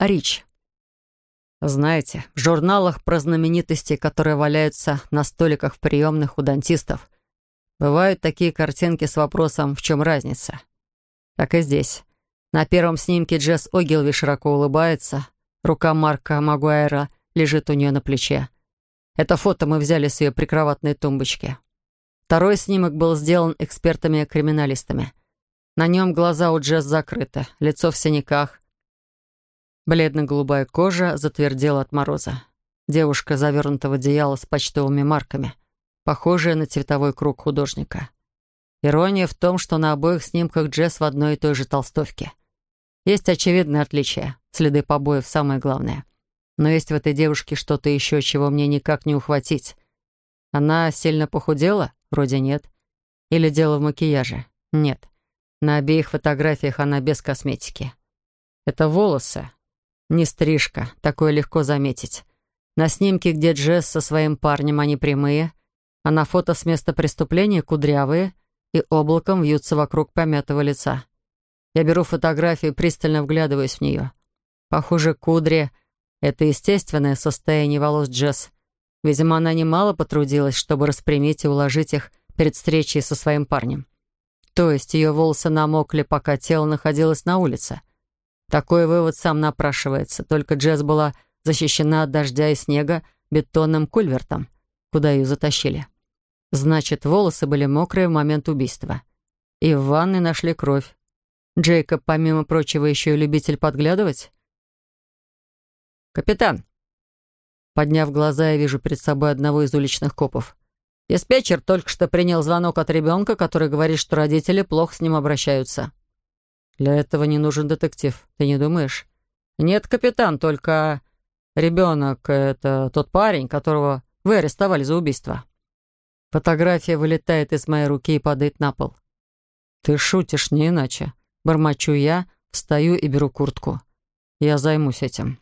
Рич. Знаете, в журналах про знаменитости, которые валяются на столиках в приемных у дантистов, бывают такие картинки с вопросом «в чем разница?». Так и здесь. На первом снимке Джесс Огилви широко улыбается, рука Марка Магуайра лежит у нее на плече. Это фото мы взяли с ее прикроватной тумбочки. Второй снимок был сделан экспертами-криминалистами. На нем глаза у Джесс закрыты, лицо в синяках. Бледно-голубая кожа затвердела от мороза. Девушка завернута в одеяло с почтовыми марками, похожая на цветовой круг художника. Ирония в том, что на обоих снимках Джесс в одной и той же толстовке. Есть очевидные отличия, следы побоев самое главное. Но есть в этой девушке что-то еще, чего мне никак не ухватить. Она сильно похудела? Вроде нет. Или дело в макияже? Нет. На обеих фотографиях она без косметики. Это волосы. Не стрижка, такое легко заметить. На снимке, где Джесс со своим парнем, они прямые, а на фото с места преступления кудрявые и облаком вьются вокруг помятого лица. Я беру фотографию и пристально вглядываюсь в нее. Похоже, кудри — это естественное состояние волос Джесс. Видимо, она немало потрудилась, чтобы распрямить и уложить их перед встречей со своим парнем. То есть ее волосы намокли, пока тело находилось на улице. Такой вывод сам напрашивается, только Джесс была защищена от дождя и снега бетонным кульвертом, куда ее затащили. Значит, волосы были мокрые в момент убийства. И в ванной нашли кровь. Джейкоб, помимо прочего, еще и любитель подглядывать? «Капитан!» Подняв глаза, я вижу перед собой одного из уличных копов. Диспетчер только что принял звонок от ребенка, который говорит, что родители плохо с ним обращаются. Для этого не нужен детектив, ты не думаешь? Нет, капитан, только ребенок — это тот парень, которого вы арестовали за убийство. Фотография вылетает из моей руки и падает на пол. Ты шутишь, не иначе. Бормочу я, встаю и беру куртку. Я займусь этим.